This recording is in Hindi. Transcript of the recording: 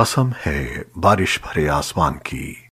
कसम है बारिश भरे आसमान की।